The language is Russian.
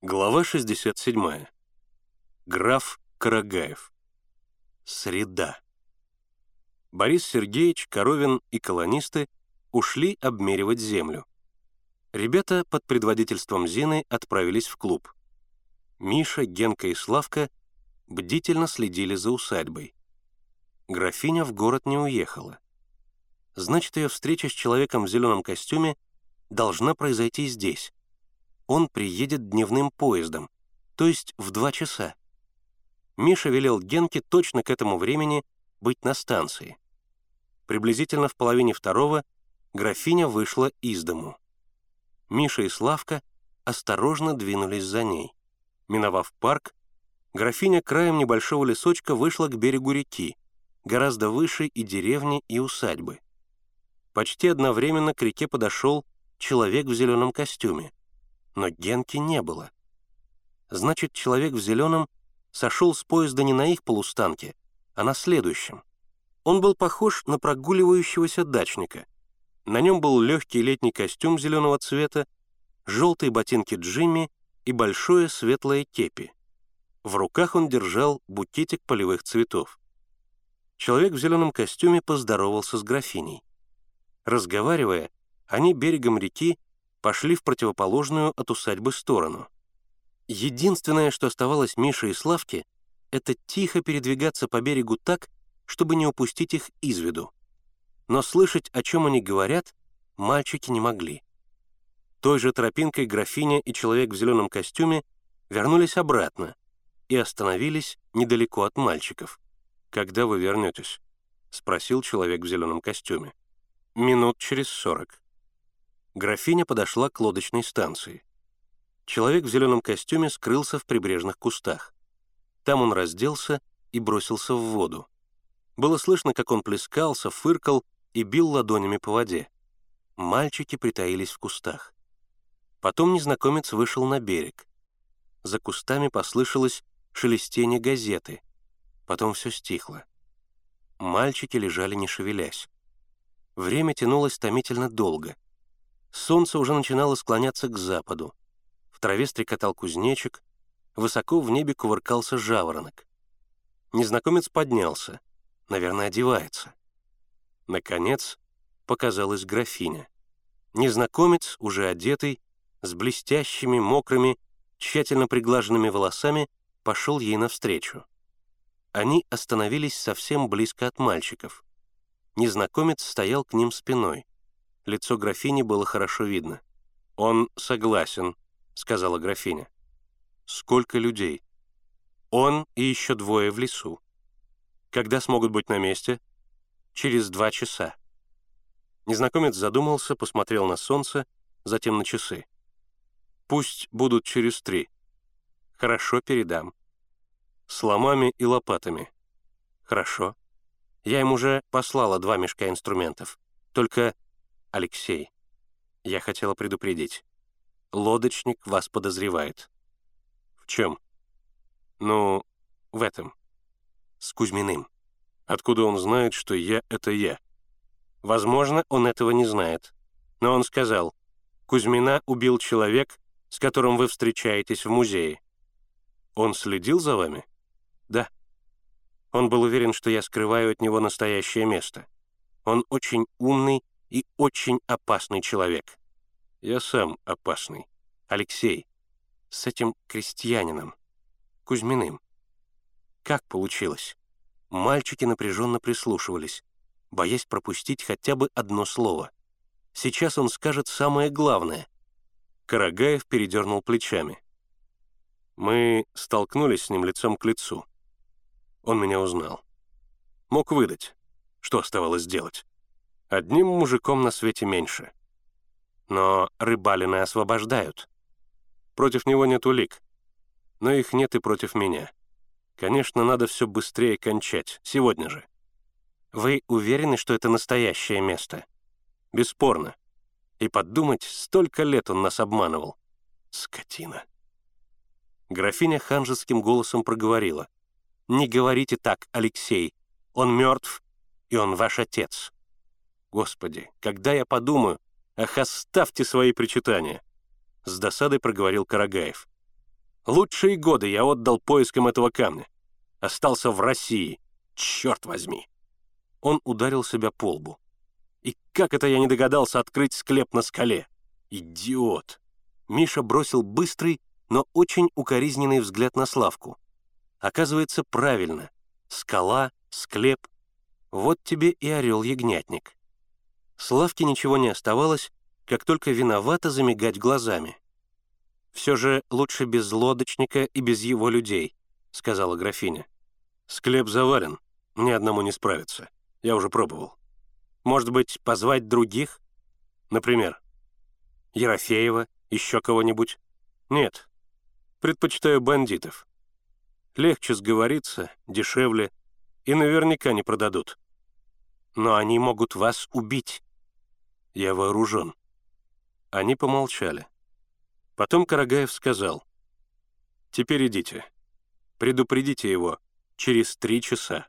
Глава 67. Граф Карагаев. Среда. Борис Сергеевич, Коровин и колонисты ушли обмеривать землю. Ребята под предводительством Зины отправились в клуб. Миша, Генка и Славка бдительно следили за усадьбой. Графиня в город не уехала. Значит, ее встреча с человеком в зеленом костюме должна произойти здесь он приедет дневным поездом, то есть в два часа. Миша велел Генке точно к этому времени быть на станции. Приблизительно в половине второго графиня вышла из дому. Миша и Славка осторожно двинулись за ней. Миновав парк, графиня краем небольшого лесочка вышла к берегу реки, гораздо выше и деревни, и усадьбы. Почти одновременно к реке подошел человек в зеленом костюме но Генки не было. Значит, человек в зеленом сошел с поезда не на их полустанке, а на следующем. Он был похож на прогуливающегося дачника. На нем был легкий летний костюм зеленого цвета, желтые ботинки Джимми и большое светлое кепи. В руках он держал букетик полевых цветов. Человек в зеленом костюме поздоровался с графиней. Разговаривая, они берегом реки пошли в противоположную от усадьбы сторону. Единственное, что оставалось Мише и Славке, это тихо передвигаться по берегу так, чтобы не упустить их из виду. Но слышать, о чем они говорят, мальчики не могли. Той же тропинкой графиня и человек в зеленом костюме вернулись обратно и остановились недалеко от мальчиков. «Когда вы вернетесь?» — спросил человек в зеленом костюме. «Минут через сорок», Графиня подошла к лодочной станции. Человек в зеленом костюме скрылся в прибрежных кустах. Там он разделся и бросился в воду. Было слышно, как он плескался, фыркал и бил ладонями по воде. Мальчики притаились в кустах. Потом незнакомец вышел на берег. За кустами послышалось шелестение газеты. Потом все стихло. Мальчики лежали не шевелясь. Время тянулось томительно долго — Солнце уже начинало склоняться к западу. В траве стрекотал кузнечик, высоко в небе кувыркался жаворонок. Незнакомец поднялся, наверное, одевается. Наконец показалась графиня. Незнакомец, уже одетый, с блестящими, мокрыми, тщательно приглаженными волосами, пошел ей навстречу. Они остановились совсем близко от мальчиков. Незнакомец стоял к ним спиной. Лицо графини было хорошо видно. «Он согласен», — сказала графиня. «Сколько людей?» «Он и еще двое в лесу». «Когда смогут быть на месте?» «Через два часа». Незнакомец задумался, посмотрел на солнце, затем на часы. «Пусть будут через три». «Хорошо, передам». «С ломами и лопатами». «Хорошо». Я им уже послала два мешка инструментов. Только Алексей, я хотела предупредить. Лодочник вас подозревает. В чем? Ну, в этом. С Кузьминым. Откуда он знает, что я — это я? Возможно, он этого не знает. Но он сказал, Кузьмина убил человек, с которым вы встречаетесь в музее. Он следил за вами? Да. Он был уверен, что я скрываю от него настоящее место. Он очень умный и очень опасный человек. Я сам опасный. Алексей. С этим крестьянином. Кузьминым. Как получилось? Мальчики напряженно прислушивались, боясь пропустить хотя бы одно слово. Сейчас он скажет самое главное. Карагаев передернул плечами. Мы столкнулись с ним лицом к лицу. Он меня узнал. Мог выдать. Что оставалось делать? Одним мужиком на свете меньше. Но Рыбалина освобождают. Против него нет улик. Но их нет и против меня. Конечно, надо все быстрее кончать, сегодня же. Вы уверены, что это настоящее место? Бесспорно. И подумать, столько лет он нас обманывал. Скотина. Графиня ханжеским голосом проговорила. «Не говорите так, Алексей. Он мертв, и он ваш отец. Господи, когда я подумаю, ах, оставьте свои причитания!» С досадой проговорил Карагаев. Лучшие годы я отдал поискам этого камня. Остался в России. Черт возьми!» Он ударил себя по лбу. «И как это я не догадался открыть склеп на скале? Идиот!» Миша бросил быстрый, но очень укоризненный взгляд на Славку. Оказывается, правильно. Скала, склеп. Вот тебе и орел-ягнятник. Славке ничего не оставалось, как только виновато замигать глазами. «Все же лучше без лодочника и без его людей», — сказала графиня. «Склеп завален, ни одному не справиться. Я уже пробовал. Может быть, позвать других? Например, Ерофеева, еще кого-нибудь? Нет, предпочитаю бандитов. Легче сговориться, дешевле, и наверняка не продадут. Но они могут вас убить. Я вооружен». Они помолчали. Потом Карагаев сказал, «Теперь идите. Предупредите его через три часа».